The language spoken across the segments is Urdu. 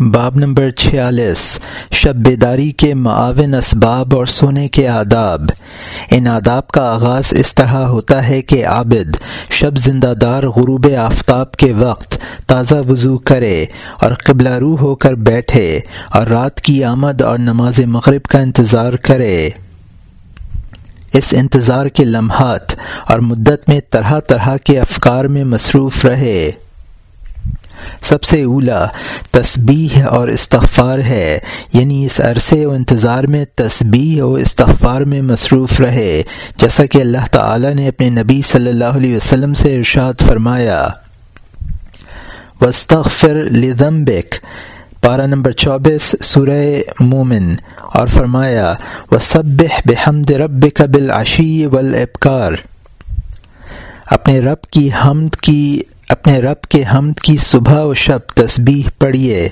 باب نمبر چھیالیس شب بیداری کے معاون اسباب اور سونے کے آداب۔ ان آداب کا آغاز اس طرح ہوتا ہے کہ عابد، شب زندہ دار غروب آفتاب کے وقت تازہ وضو کرے اور قبلہ رو ہو کر بیٹھے اور رات کی آمد اور نماز مغرب کا انتظار کرے۔ اس انتظار کے لمحات اور مدت میں طرح طرح کے افکار میں مصروف رہے۔ سب سے اولا تسبیح اور استغفار ہے یعنی اس عرصے و انتظار میں تسبیح و استغفار میں مصروف رہے، جیسا کہ اللہ تعالی نے اپنے نبی صلی اللہ علیہ وسلم سے ارشاد فرمایا۔ وسطر لدمبک پارہ نمبر چوبیس، سورہ مومن، اور فرمایا و بحمد رب قبل عشی والابکار اپنے رب کی حمد کی اپنے رب کے حمد کی صبح و شب تسبیح پڑھیے۔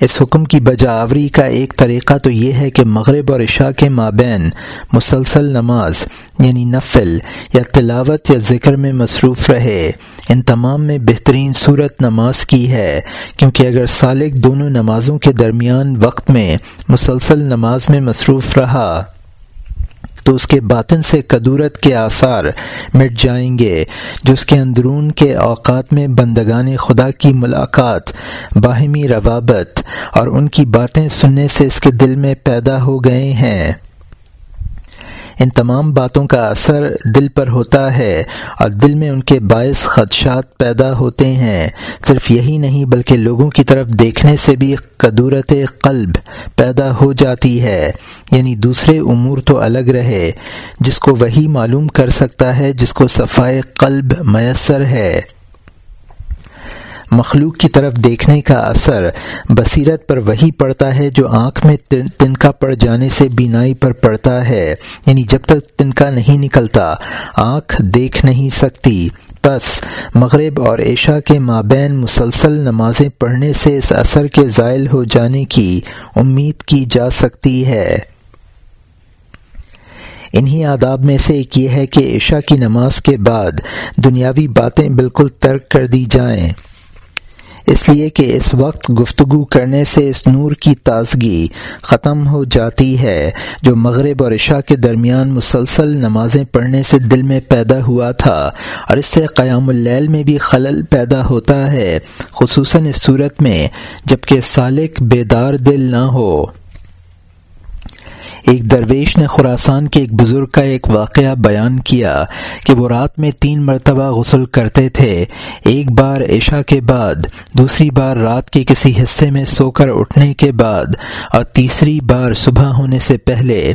اس حکم کی بجاوری کا ایک طریقہ تو یہ ہے کہ مغرب اور عشاء کے مابین مسلسل نماز یعنی نفل یا تلاوت یا ذکر میں مصروف رہے۔ ان تمام میں بہترین صورت نماز کی ہے، کیونکہ اگر سالک دونوں نمازوں کے درمیان وقت میں مسلسل نماز میں مصروف رہا۔ تو اس کے باطن سے قدورت کے آثار مٹ جائیں گے، جو اس کے اندرون کے اوقات میں بندگان خدا کی ملاقات، باہمی روابط اور ان کی باتیں سننے سے اس کے دل میں پیدا ہو گئے ہیں۔ ان تمام باتوں کا اثر دل پر ہوتا ہے اور دل میں ان کے باعث خدشات پیدا ہوتے ہیں۔ صرف یہی نہیں، بلکہ لوگوں کی طرف دیکھنے سے بھی قدورت قلب پیدا ہو جاتی ہے۔ یعنی دوسرے امور تو الگ رہے۔ جس کو وہی معلوم کر سکتا ہے جس کو صفائے قلب میسر ہے۔ مخلوق کی طرف دیکھنے کا اثر بصیرت پر وہی پڑتا ہے جو آنکھ میں تنکا پڑ جانے سے بینائی پر پڑتا ہے۔ یعنی جب تک تنکا نہیں نکلتا، آنکھ دیکھ نہیں سکتی۔ بس مغرب اور عشاء کے مابین مسلسل نمازیں پڑھنے سے اس اثر کے زائل ہو جانے کی امید کی جا سکتی ہے۔ انہی آداب میں سے ایک یہ ہے کہ عشاء کی نماز کے بعد دنیاوی باتیں بالکل ترک کر دی جائیں۔ اس لیے کہ اس وقت گفتگو کرنے سے اس نور کی تازگی ختم ہو جاتی ہے، جو مغرب اور عشاء کے درمیان مسلسل نمازیں پڑھنے سے دل میں پیدا ہوا تھا اور اس سے قیام اللیل میں بھی خلل پیدا ہوتا ہے، خصوصاً اس صورت میں جبکہ سالک بیدار دل نہ ہو۔ ایک درویش نے خوراسان کے ایک بزرگ کا ایک واقعہ بیان کیا کہ وہ رات میں تین مرتبہ غسل کرتے تھے۔ ایک بار عشاء کے بعد، دوسری بار رات کے کسی حصے میں سو کر اٹھنے کے بعد، اور تیسری بار صبح ہونے سے پہلے۔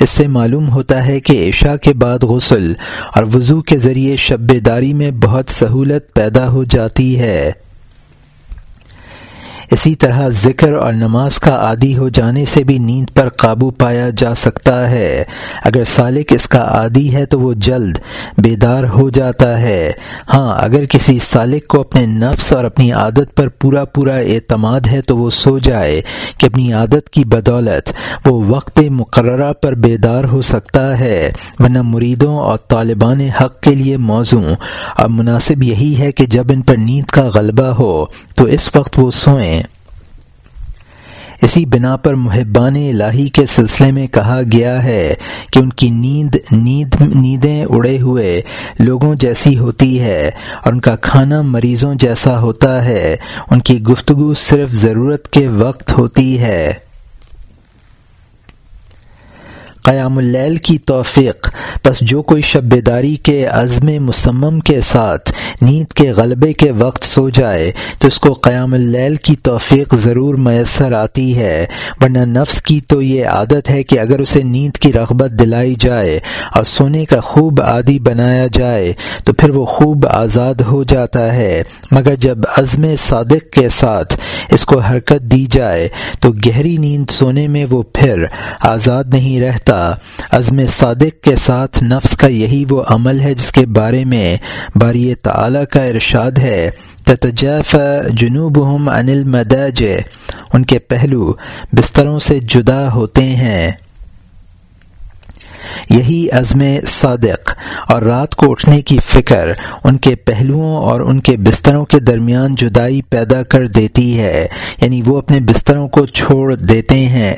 اس سے معلوم ہوتا ہے کہ عشاء کے بعد غسل اور وضو کے ذریعے شب داری میں بہت سہولت پیدا ہو جاتی ہے۔ اسی طرح ذکر اور نماز کا عادی ہو جانے سے بھی نیند پر قابو پایا جا سکتا ہے۔ اگر سالک اس کا عادی ہے تو وہ جلد بیدار ہو جاتا ہے۔ ہاں اگر کسی سالک کو اپنے نفس اور اپنی عادت پر پورا پورا اعتماد ہے تو وہ سو جائے کہ اپنی عادت کی بدولت وہ وقت مقررہ پر بیدار ہو سکتا ہے۔ ورنہ مریدوں اور طالبان حق کے لیے موزوں۔ اور مناسب یہی ہے کہ جب ان پر نیند کا غلبہ ہو تو اس وقت وہ سوئیں۔ اسی بنا پر محبان الہی کے سلسلے میں کہا گیا ہے کہ ان کی نیند نیند، نیندیں اڑے ہوئے لوگوں جیسی ہوتی ہے اور ان کا کھانا مریضوں جیسا ہوتا ہے۔ ان کی گفتگو صرف ضرورت کے وقت ہوتی ہے۔ قیام اللیل کی توفیق۔ بس جو کوئی شب بیداری کے عزم مسمم کے ساتھ نیند کے غلبے کے وقت سو جائے، تو اس کو قیام اللیل کی توفیق ضرور میسر آتی ہے۔ ورنہ نفس کی تو یہ عادت ہے کہ اگر اسے نیند کی رغبت دلائی جائے اور سونے کا خوب عادی بنایا جائے، تو پھر وہ خوب آزاد ہو جاتا ہے۔ مگر جب عزم صادق کے ساتھ اس کو حرکت دی جائے، تو گہری نیند سونے میں وہ پھر آزاد نہیں رہتا۔ عزم صادق کے ساتھ نفس کا یہی وہ عمل ہے جس کے بارے میں باری تعالی کا ارشاد ہے۔ تتجاف جنوبہم عن المداج ان کے پہلو بستروں سے جدا ہوتے ہیں۔ یہی عزم صادق۔ اور رات کو اٹھنے کی فکر ان کے پہلوؤں اور ان کے بستروں کے درمیان جدائی پیدا کر دیتی ہے۔ یعنی وہ اپنے بستروں کو چھوڑ دیتے ہیں۔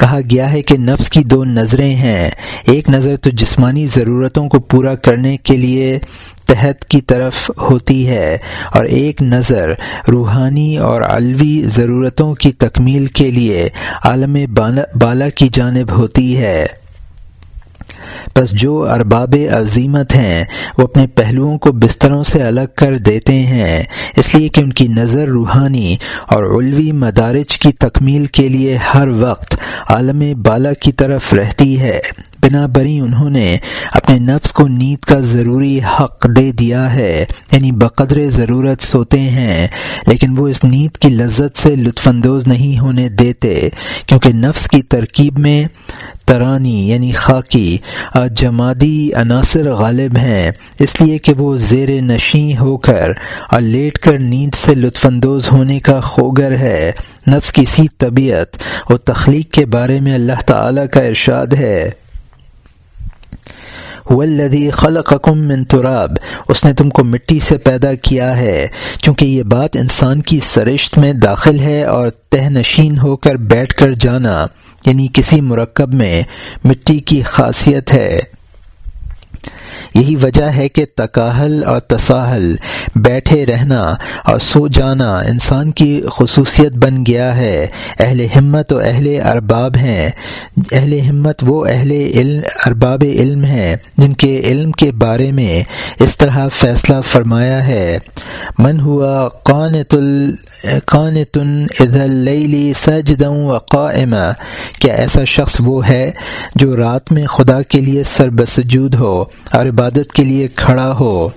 کہا گیا ہے کہ نفس کی دو نظریں ہیں۔ ایک نظر تو جسمانی ضرورتوں کو پورا کرنے کے لیے تحت کی طرف ہوتی ہے، اور ایک نظر روحانی اور علوی ضرورتوں کی تکمیل کے لیے عالم بالا کی جانب ہوتی ہے۔ بس جو ارباب عظیمت ہیں، وہ اپنے پہلوؤں کو بستروں سے الگ کر دیتے ہیں۔ اس لیے کہ ان کی نظر روحانی اور علوی مدارج کی تکمیل کے لیے ہر وقت عالم بالا کی طرف رہتی ہے۔ بنا بری انہوں نے اپنے نفس کو نیند کا ضروری حق دے دیا ہے یعنی بقدر ضرورت سوتے ہیں، لیکن وہ اس نیند کی لذت سے لطف اندوز نہیں ہونے دیتے، کیونکہ نفس کی ترکیب میں ترانی یعنی خاکی جمادی عناصر غالب ہیں، اس لیے کہ وہ زیر نشیں ہو کر اور لیٹ کر نیند سے لطف اندوز ہونے کا خوگر ہے۔ نفس کی سی طبیعت اور تخلیق کے بارے میں اللہ تعالی کا ارشاد ہے۔ ولدی خلقکم من تراب اس نے تم کو مٹی سے پیدا کیا ہے چونکہ یہ بات انسان کی سرشت میں داخل ہے اور تہ نشین ہو کر بیٹھ کر جانا یعنی کسی مرکب میں مٹی کی خاصیت ہے۔ یہی وجہ ہے کہ تکاہل اور تساہل، بیٹھے رہنا اور سو جانا انسان کی خصوصیت بن گیا ہے۔ اہل ہمت و اہل ارباب ہیں۔ اہل ہمت وہ اہل علم، ارباب علم ہیں جن کے علم کے بارے میں اس طرح فیصلہ فرمایا ہے۔ من ہوا قانت قانتن اللیلی سجدوں و قائمہ کیا ایسا شخص وہ ہے جو رات میں خدا کے لیے سر بسجود ہو اور عبادت کے لیے کھڑا ہو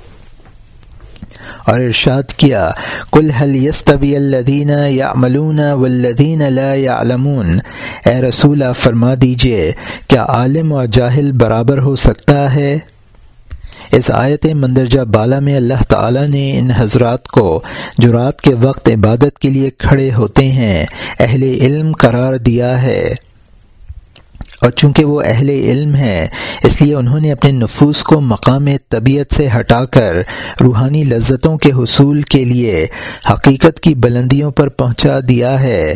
اور ارشاد کیا کل حل یستوی الدین یا ملون ولدین علمون اے رسول فرما دیجیے، کیا عالم اور جاہل برابر ہو سکتا ہے؟ اس آیت مندرجہ بالا میں اللہ تعالی نے ان حضرات کو جو رات کے وقت عبادت کے لیے کھڑے ہوتے ہیں، اہل علم قرار دیا ہے۔ اور چونکہ وہ اہل علم ہیں، اس لیے انہوں نے اپنے نفوس کو مقام طبیعت سے ہٹا کر روحانی لذتوں کے حصول کے لیے حقیقت کی بلندیوں پر پہنچا دیا ہے۔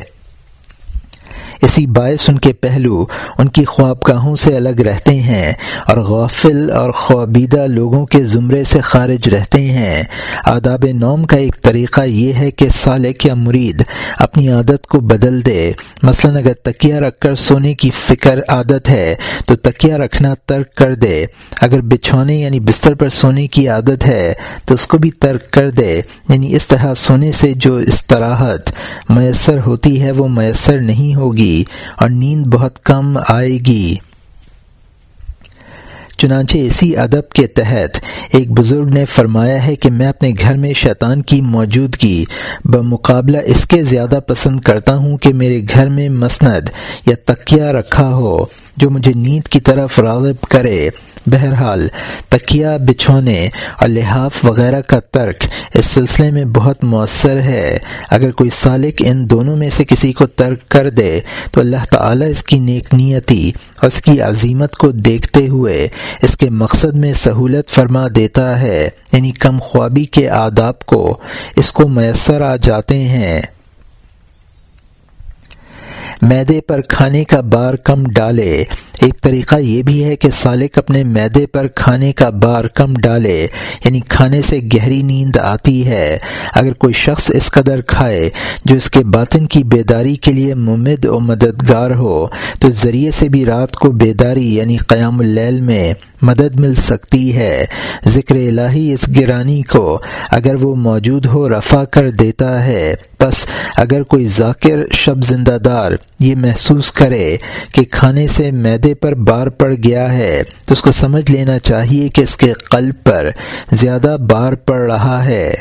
اسی باعث ان کے پہلو ان کی خوابگاہوں سے الگ رہتے ہیں اور غافل اور خوابیدہ لوگوں کے زمرے سے خارج رہتے ہیں۔ آداب نوم کا ایک طریقہ یہ ہے کہ سالک یا مرید اپنی عادت کو بدل دے۔ مثلا اگر تکیہ رکھ کر سونے کی فکر عادت ہے تو تکیہ رکھنا ترک کر دے۔ اگر بچھونے یعنی بستر پر سونے کی عادت ہے تو اس کو بھی ترک کر دے۔ یعنی اس طرح سونے سے جو استراحت میسر ہوتی ہے وہ میسر نہیں ہوگی اور نیند بہت کم آئے گی۔ چنانچہ اسی ادب کے تحت ایک بزرگ نے فرمایا ہے کہ میں اپنے گھر میں شیطان کی موجودگی بمقابلہ اس کے زیادہ پسند کرتا ہوں کہ میرے گھر میں مسند یا تکیہ رکھا ہو جو مجھے نیند کی طرف راغب کرے۔ بہرحال، تکیہ بچھونے اور لحاف وغیرہ کا ترک اس سلسلے میں بہت مؤثر ہے۔ اگر کوئی سالک ان دونوں میں سے کسی کو ترک کر دے، تو اللہ تعالیٰ اس کی نیک نیتی اور اس کی عظیمت کو دیکھتے ہوئے اس کے مقصد میں سہولت فرما دیتا ہے یعنی کم خوابی کے آداب کو۔ اس کو میسر آ جاتے ہیں۔ میدے پر کھانے کا بار کم ڈالے۔ ایک طریقہ یہ بھی ہے کہ سالک اپنے میدے پر کھانے کا بار کم ڈالے یعنی کھانے سے گہری نیند آتی ہے۔ اگر کوئی شخص اس قدر کھائے جو اس کے باطن کی بیداری کے لیے ممد و مددگار ہو، تو ذریعے سے بھی رات کو بیداری یعنی قیام اللیل میں مدد مل سکتی ہے۔ ذکر الہی اس گرانی کو اگر وہ موجود ہو رفع کر دیتا ہے۔ بس اگر کوئی ذاکر شب زندہ دار یہ محسوس کرے کہ کھانے سے میدے پر بار پڑ گیا ہے، تو اس کو سمجھ لینا چاہیے کہ اس کے قلب پر زیادہ بار پڑ رہا ہے۔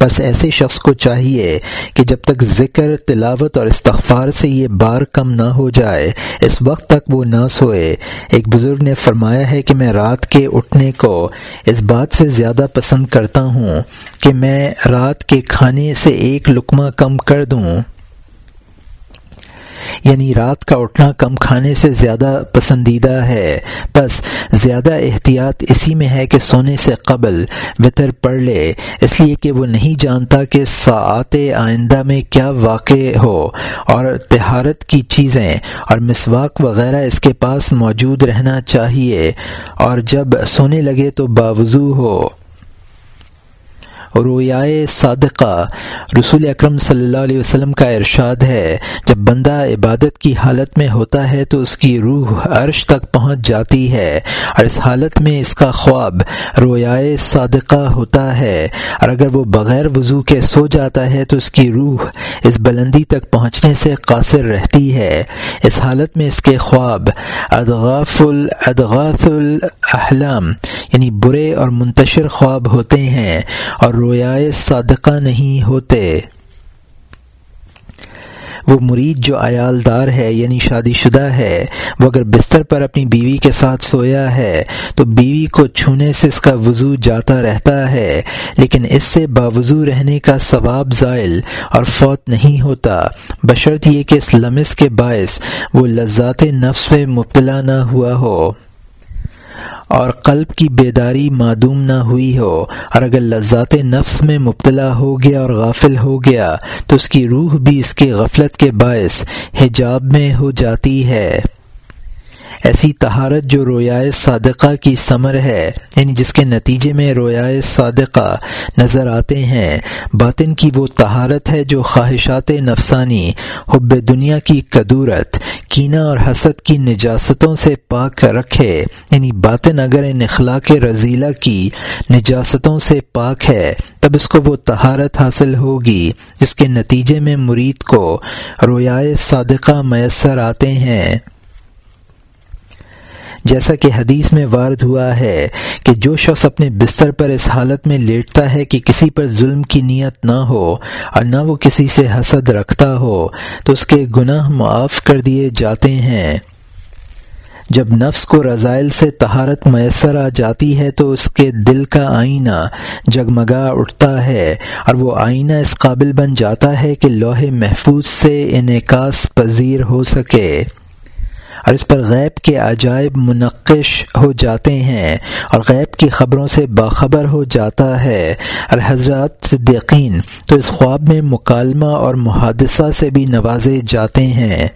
بس ایسے شخص کو چاہیے کہ جب تک ذکر، تلاوت اور استغفار سے یہ بار کم نہ ہو جائے، اس وقت تک وہ نہ سوئے۔ ایک بزرگ نے فرمایا ہے کہ میں رات کے اٹھنے کو اس بات سے زیادہ پسند کرتا ہوں کہ میں رات کے کھانے سے ایک لقمہ کم کر دوں۔ یعنی رات کا اٹھنا کم کھانے سے زیادہ پسندیدہ ہے۔ بس زیادہ احتیاط اسی میں ہے کہ سونے سے قبل وطر پڑھ لے، اس لیے کہ وہ نہیں جانتا کہ ساعت آئندہ میں کیا واقع ہو اور تہارت کی چیزیں اور مسواک وغیرہ اس کے پاس موجود رہنا چاہیے۔ اور جب سونے لگے تو باوضو ہو۔ رویائے صادقہ۔ رسول اکرم صلی اللہ علیہ وسلم کا ارشاد ہے، جب بندہ عبادت کی حالت میں ہوتا ہے تو اس کی روح عرش تک پہنچ جاتی ہے، اور اس حالت میں اس کا خواب رویائے صادقہ ہوتا ہے۔ اور اگر وہ بغیر وضو کے سو جاتا ہے تو اس کی روح اس بلندی تک پہنچنے سے قاصر رہتی ہے۔ اس حالت میں اس کے خواب ادغاف الادغاف الاحلام یعنی برے اور منتشر خواب ہوتے ہیں۔ اور رویائے صادقہ نہیں ہوتے۔ وہ مرید جو عیال دار ہے یعنی شادی شدہ ہے، وہ اگر بستر پر اپنی بیوی کے ساتھ سویا ہے، تو بیوی کو چھونے سے اس کا وضو جاتا رہتا ہے، لیکن اس سے باوضو رہنے کا ثواب زائل اور فوت نہیں ہوتا۔ بشرط یہ کہ اس لمس کے باعث وہ لذات نفس میں مبتلا نہ ہوا ہو۔ اور قلب کی بیداری معدوم نہ ہوئی ہو۔ اور اگر لذات نفس میں مبتلا ہو گیا اور غافل ہو گیا، تو اس کی روح بھی اس کی غفلت کے باعث حجاب میں ہو جاتی ہے۔ ایسی تہارت جو رویائے صادقہ کی ثمر ہے یعنی جس کے نتیجے میں رویائے صادقہ نظر آتے ہیں، باطن کی وہ تہارت ہے جو خواہشات نفسانی، حب دنیا کی قدورت، کینہ اور حسد کی نجاستوں سے پاک رکھے۔ یعنی باطن اگر ان اخلاق رضیلہ کی نجاستوں سے پاک ہے، تب اس کو وہ تہارت حاصل ہوگی، جس کے نتیجے میں مرید کو رویائے صادقہ میسر آتے ہیں۔ جیسا کہ حدیث میں وارد ہوا ہے کہ جو شخص اپنے بستر پر اس حالت میں لیٹتا ہے کہ کسی پر ظلم کی نیت نہ ہو اور نہ وہ کسی سے حسد رکھتا ہو، تو اس کے گناہ معاف کر دیے جاتے ہیں۔ جب نفس کو رضائل سے تہارت میسر آ جاتی ہے، تو اس کے دل کا آئینہ جگمگا اٹھتا ہے اور وہ آئینہ اس قابل بن جاتا ہے کہ لوہے محفوظ سے انعکاس پذیر ہو سکے۔ اور اس پر غیب کے عجائب منقش ہو جاتے ہیں اور غیب کی خبروں سے باخبر ہو جاتا ہے۔ اور حضرات صدیقین تو اس خواب میں مکالمہ اور محادثہ سے بھی نوازے جاتے ہیں۔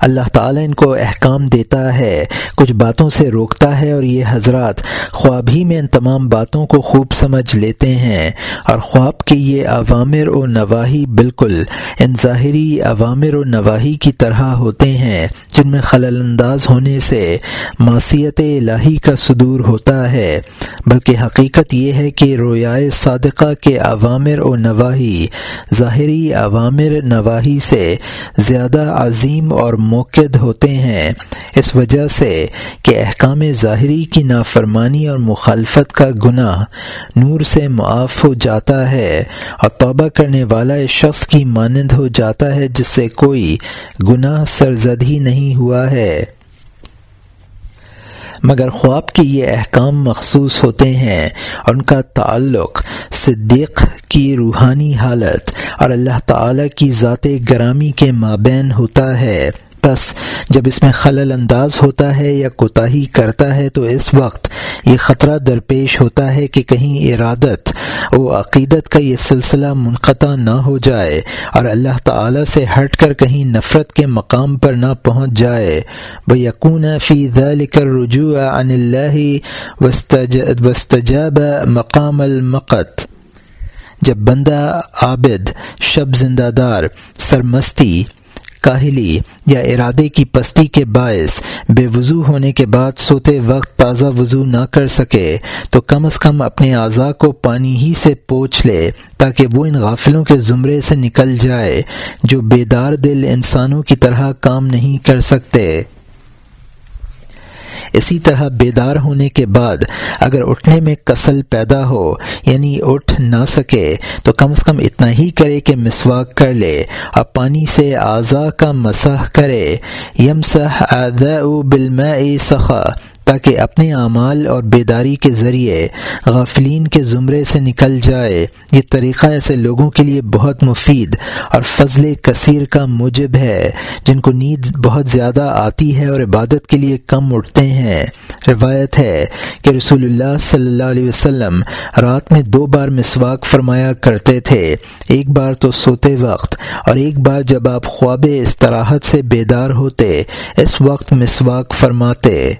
اللہ تعالیٰ ان کو احکام دیتا ہے، کچھ باتوں سے روکتا ہے اور یہ حضرات خواب ہی میں ان تمام باتوں کو خوب سمجھ لیتے ہیں۔ اور خواب کے یہ عوامر و نواحی بالکل ان ظاہری عوامر و نواحی کی طرح ہوتے ہیں، جن میں خلل انداز ہونے سے معصیت الہی کا صدور ہوتا ہے۔ بلکہ حقیقت یہ ہے کہ رویائے صادقہ کے عوامر و نواحی ظاہری عوامر نواحی سے زیادہ عظیم اور موقع ہوتے ہیں۔ اس وجہ سے کہ احکام ظاہری کی نافرمانی اور مخالفت کا گناہ نور سے معاف ہو جاتا ہے اور توبہ کرنے والا اس شخص کی مانند ہو جاتا ہے، جس سے کوئی گناہ سرزد ہی نہیں ہوا ہے۔ مگر خواب کے یہ احکام مخصوص ہوتے ہیں اور ان کا تعلق صدیق کی روحانی حالت اور اللہ تعالی کی ذات گرامی کے مابین ہوتا ہے۔ بس جب اس میں خلل انداز ہوتا ہے یا کوتاہی کرتا ہے تو اس وقت یہ خطرہ درپیش ہوتا ہے کہ کہیں ارادت و عقیدت کا یہ سلسلہ منقطع نہ ہو جائے اور اللہ تعالی سے ہٹ کر کہیں نفرت کے مقام پر نہ پہنچ جائے۔ وہ یقون فی ذلك الرجوع عن اللہ وستجاب مقام المقت۔ جب بندہ عابد، شب زندہ دار، سرمستی کاہلی یا ارادے کی پستی کے باعث بے وضو ہونے کے بعد سوتے وقت تازہ وضو نہ کر سکے، تو کم از کم اپنے اعضاء کو پانی ہی سے پوچھ لے تاکہ وہ ان غافلوں کے زمرے سے نکل جائے جو بیدار دل انسانوں کی طرح کام نہیں کر سکتے۔ اسی طرح بیدار ہونے کے بعد اگر اٹھنے میں کسل پیدا ہو یعنی اٹھ نہ سکے، تو کم از کم اتنا ہی کرے کہ مسواک کر لے اور پانی سے اعضاء کا مسح کرے۔ یم سہ بالماء سخا۔ تاکہ اپنے اعمال اور بیداری کے ذریعے غافلین کے زمرے سے نکل جائے۔ یہ طریقہ ایسے لوگوں کے لیے بہت مفید اور فضل کثیر کا موجب ہے، جن کو نیند بہت زیادہ آتی ہے اور عبادت کے لیے کم اٹھتے ہیں۔ روایت ہے کہ رسول اللہ صلی اللہ علیہ وسلم رات میں دو بار مسواک فرمایا کرتے تھے۔ ایک بار تو سوتے وقت اور ایک بار جب آپ خواب استراحت سے بیدار ہوتے، اس وقت مسواک فرماتے۔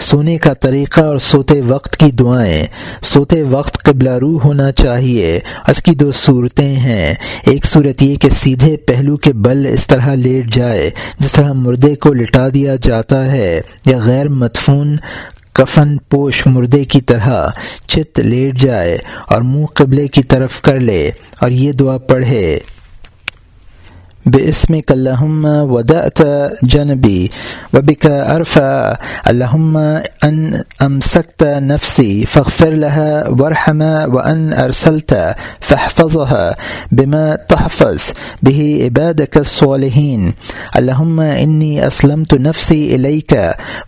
سونے کا طریقہ اور سوتے وقت کی دعائیں۔ سوتے وقت قبلہ روح ہونا چاہیے۔ اس کی دو صورتیں ہیں۔ ایک صورت یہ کہ سیدھے پہلو کے بل اس طرح لیٹ جائے، جس طرح مردے کو لٹا دیا جاتا ہے، یا غیر مدفون کفن پوش مردے کی طرح چت لیٹ جائے اور منہ قبلے کی طرف کر لے۔ اور یہ دعا پڑھے۔ باسمك اللهم ودأت جنبي وبك أرفع. اللهم أن أمسكت نفسي فاغفر لها وارحمها وأن أرسلت فاحفظها بما تحفظ به عبادك الصالحين. اللهم إني أسلمت نفسي إليك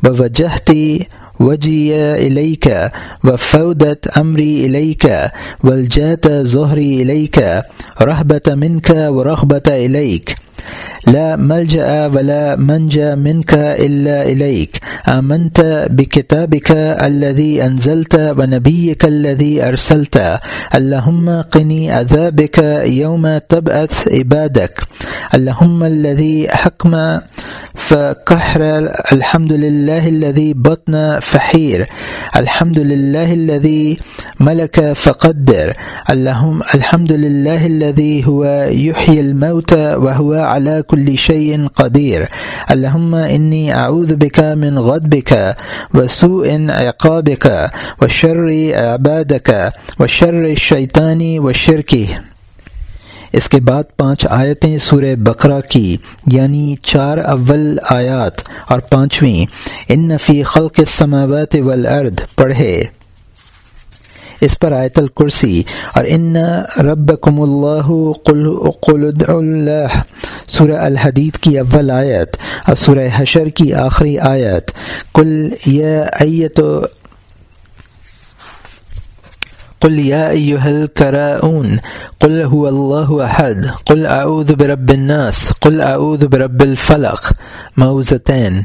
ووجهت وجی علیہ و فودت عمری علیہ ولجت ظہری علیہ رحبت منک و رغبت علیک لا ملجأ ولا منجا منك إلا إليك آمنت بكتابك الذي أنزلت ونبيك الذي أرسلت اللهم قني عذابك يوم تبعث عبادك اللهم الذي حكم فقحر الحمد لله الذي بطن فحير الحمد لله الذي ملك فقدر اللهم الحمد لله الذي هو يحيي الموت وهو على كل شيء قدير اللهم إني أعوذ بك من غضبك وسوء عقابك وشر عبادك وشر الشيطان وشركه اس کے بعد پانچ آیتیں سورہ بقرہ کی یعنی چار اول آیات، اور پانچویں، ان نفی خلق السماوات والارض، پڑھے۔ اس پر آیت الکرسی، اور ان رب کم اللہ اللہ۔ سورہ الحدید کی اول آیت، اور سورہ حشر کی آخری آیت۔ کل ایت قل يا أيها الكراؤون، قل هو الله أحد، قل أعوذ برب الناس، قل أعوذ برب الفلق. موزتين،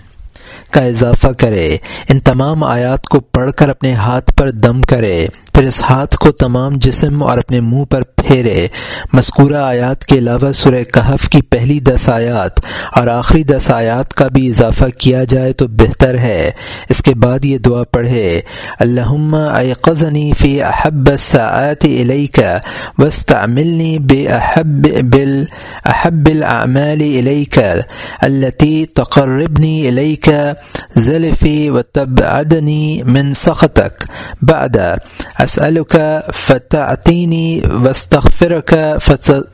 کا اضافہ کرے، ان تمام آیات کو پڑھ کر اپنے ہاتھ پر دم کرے۔ پھر اس ہاتھ کو تمام جسم اور اپنے منہ پر پھیرے۔ مذکورہ آیات کے علاوہ سورہ کہف کی پہلی دس آیات اور آخری دس آیات کا بھی اضافہ کیا جائے تو بہتر ہے۔ اس کے بعد یہ دعا پڑھے، اللہم ایقظنی فی احب الساعات الیک واستعملنی بے احب بال احب الاعمال الیک التي تقربنی الیک زلفی وتبعدنی من سخطک بعد اسألك فتعطيني واستغفرك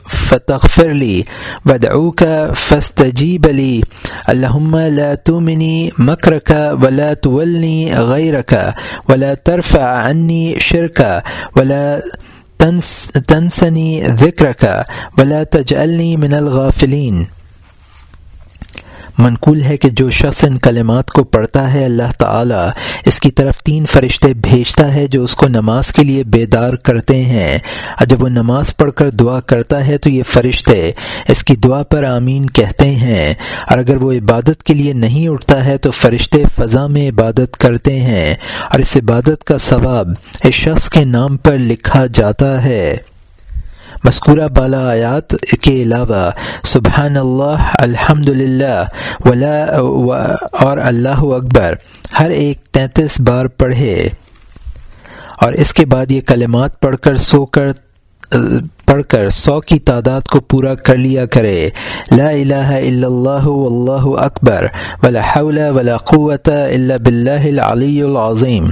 فتغفر لي، وادعوك فاستجيب لي. اللهم لا تومني مكرك ولا تولني غيرك، ولا ترفع عني شركا ولا تنس تنسني ذكرك، ولا تجعلني من الغافلين. منقول ہے کہ جو شخص ان کلمات کو پڑھتا ہے، اللہ تعالی اس کی طرف تین فرشتے بھیجتا ہے جو اس کو نماز کے لیے بیدار کرتے ہیں۔ اور جب وہ نماز پڑھ کر دعا کرتا ہے تو یہ فرشتے اس کی دعا پر آمین کہتے ہیں۔ اور اگر وہ عبادت کے لیے نہیں اٹھتا ہے تو فرشتے فضا میں عبادت کرتے ہیں۔ اور اس عبادت کا ثواب اس شخص کے نام پر لکھا جاتا ہے۔ مذکورہ بالا آیات کے علاوہ سبحان اللہ الحمد للہ ولا اور اللہ اکبر، ہر ایک تینتیس بار پڑھے۔ اور اس کے بعد یہ کلمات پڑھ کر سو کر پڑھ کر سو کی تعداد کو پورا کر لیا کرے۔ لا الہ الا اللہ، واللہ اکبر، ولا حول ولا قوت الا باللہ العلی العظیم۔